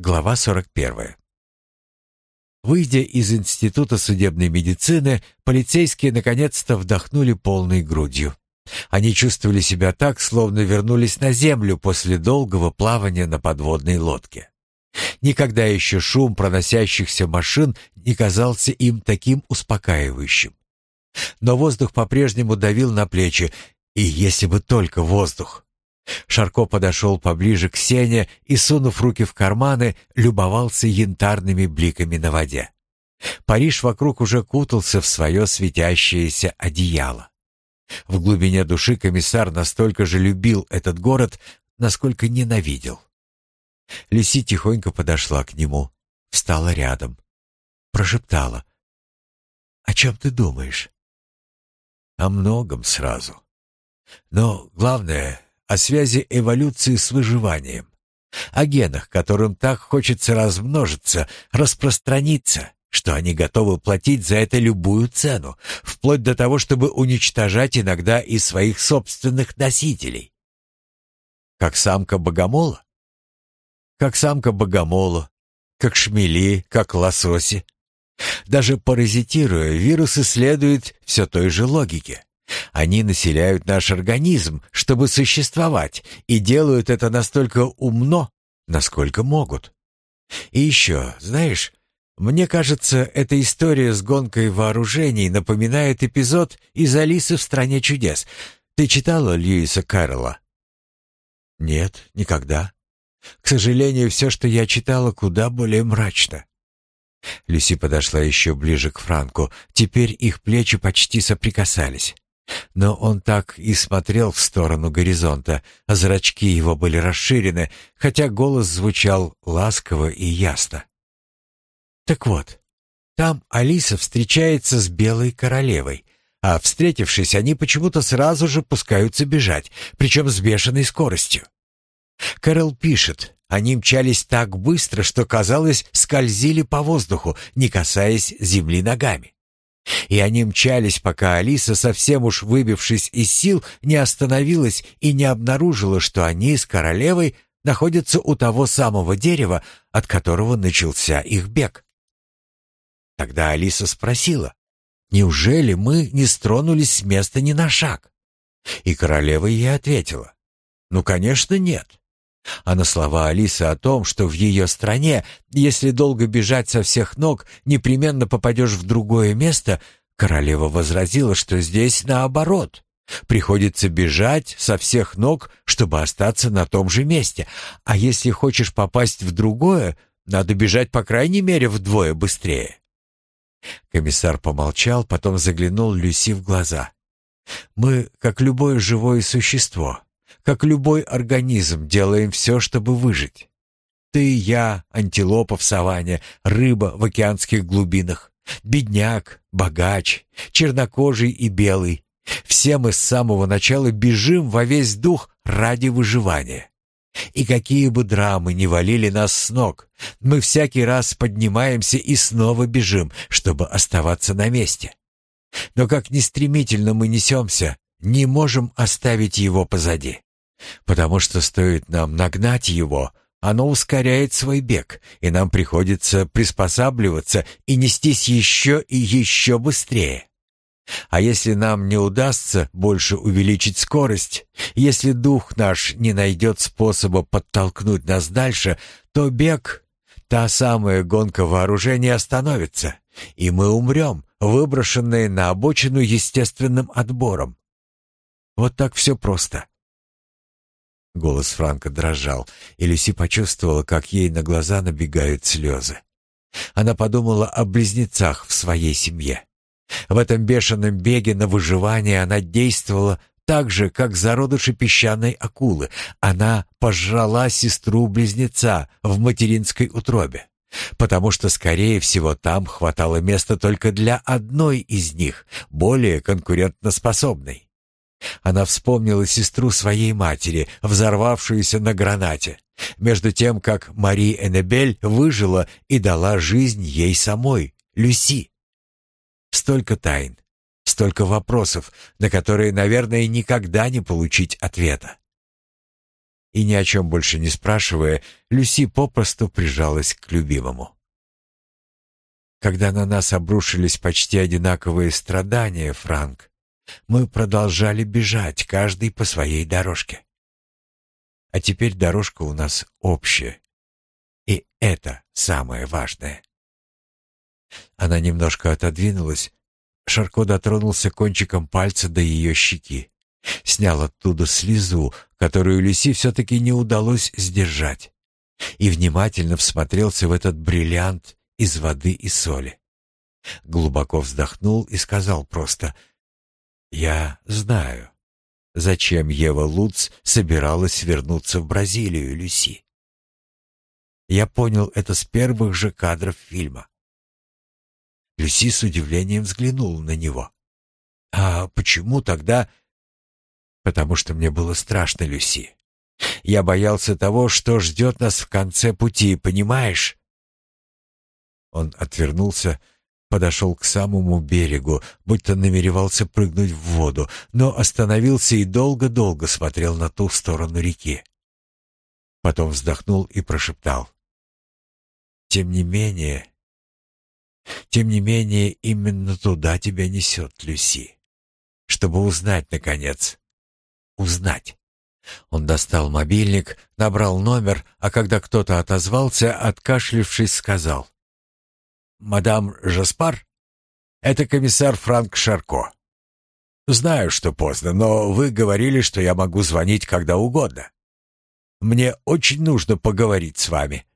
Глава 41. Выйдя из Института судебной медицины, полицейские наконец-то вдохнули полной грудью. Они чувствовали себя так, словно вернулись на землю после долгого плавания на подводной лодке. Никогда еще шум проносящихся машин не казался им таким успокаивающим. Но воздух по-прежнему давил на плечи, и если бы только воздух. Шарко подошел поближе к Сене и, сунув руки в карманы, любовался янтарными бликами на воде. Париж вокруг уже кутался в свое светящееся одеяло. В глубине души комиссар настолько же любил этот город, насколько ненавидел. Люси тихонько подошла к нему, встала рядом, прошептала. «О чем ты думаешь?» «О многом сразу. Но главное о связи эволюции с выживанием, о генах, которым так хочется размножиться, распространиться, что они готовы платить за это любую цену, вплоть до того, чтобы уничтожать иногда и своих собственных носителей. Как самка богомола? Как самка богомола, как шмели, как лососи. Даже паразитируя, вирус исследует все той же логике. Они населяют наш организм, чтобы существовать, и делают это настолько умно, насколько могут. И еще, знаешь, мне кажется, эта история с гонкой вооружений напоминает эпизод из «Алисы в стране чудес». Ты читала Льюиса Кэрролла? Нет, никогда. К сожалению, все, что я читала, куда более мрачно. Люси подошла еще ближе к Франку. Теперь их плечи почти соприкасались. Но он так и смотрел в сторону горизонта, а зрачки его были расширены, хотя голос звучал ласково и ясно. Так вот, там Алиса встречается с белой королевой, а встретившись, они почему-то сразу же пускаются бежать, причем с бешеной скоростью. Кэрол пишет, они мчались так быстро, что, казалось, скользили по воздуху, не касаясь земли ногами. И они мчались, пока Алиса, совсем уж выбившись из сил, не остановилась и не обнаружила, что они с королевой находятся у того самого дерева, от которого начался их бег. Тогда Алиса спросила, «Неужели мы не стронулись с места ни на шаг?» И королева ей ответила, «Ну, конечно, нет. А на слова Алисы о том, что в ее стране, если долго бежать со всех ног, непременно попадешь в другое место, королева возразила, что здесь наоборот. Приходится бежать со всех ног, чтобы остаться на том же месте. А если хочешь попасть в другое, надо бежать по крайней мере вдвое быстрее. Комиссар помолчал, потом заглянул Люси в глаза. «Мы, как любое живое существо, как любой организм, делаем все, чтобы выжить. Ты, я, антилопа в саванне, рыба в океанских глубинах, бедняк, богач, чернокожий и белый. Все мы с самого начала бежим во весь дух ради выживания. И какие бы драмы ни валили нас с ног, мы всякий раз поднимаемся и снова бежим, чтобы оставаться на месте. Но как ни стремительно мы несемся, не можем оставить его позади. Потому что стоит нам нагнать его, оно ускоряет свой бег, и нам приходится приспосабливаться и нестись еще и еще быстрее. А если нам не удастся больше увеличить скорость, если дух наш не найдет способа подтолкнуть нас дальше, то бег, та самая гонка вооружения остановится, и мы умрем, выброшенные на обочину естественным отбором. Вот так все просто. Голос Франка дрожал, и Люси почувствовала, как ей на глаза набегают слезы. Она подумала о близнецах в своей семье. В этом бешеном беге на выживание она действовала так же, как зародыши песчаной акулы. Она пожрала сестру-близнеца в материнской утробе, потому что, скорее всего, там хватало места только для одной из них, более конкурентоспособной. Она вспомнила сестру своей матери, взорвавшуюся на гранате, между тем, как Мари Эннебель выжила и дала жизнь ей самой, Люси. Столько тайн, столько вопросов, на которые, наверное, никогда не получить ответа. И ни о чем больше не спрашивая, Люси попросту прижалась к любимому. Когда на нас обрушились почти одинаковые страдания, Франк, мы продолжали бежать, каждый по своей дорожке. А теперь дорожка у нас общая. И это самое важное. Она немножко отодвинулась. Шарко дотронулся кончиком пальца до ее щеки. Снял оттуда слезу, которую Люси все-таки не удалось сдержать. И внимательно всмотрелся в этот бриллиант из воды и соли. Глубоко вздохнул и сказал просто «Я знаю, зачем Ева Луц собиралась вернуться в Бразилию, Люси. Я понял это с первых же кадров фильма. Люси с удивлением взглянула на него. «А почему тогда...» «Потому что мне было страшно, Люси. Я боялся того, что ждет нас в конце пути, понимаешь?» Он отвернулся, подошел к самому берегу, будто намеревался прыгнуть в воду, но остановился и долго-долго смотрел на ту сторону реки. Потом вздохнул и прошептал. «Тем не менее, тем не менее, именно туда тебя несет Люси, чтобы узнать, наконец, узнать». Он достал мобильник, набрал номер, а когда кто-то отозвался, откашлившись, сказал. «Мадам Жаспар? Это комиссар Франк Шарко. Знаю, что поздно, но вы говорили, что я могу звонить когда угодно. Мне очень нужно поговорить с вами».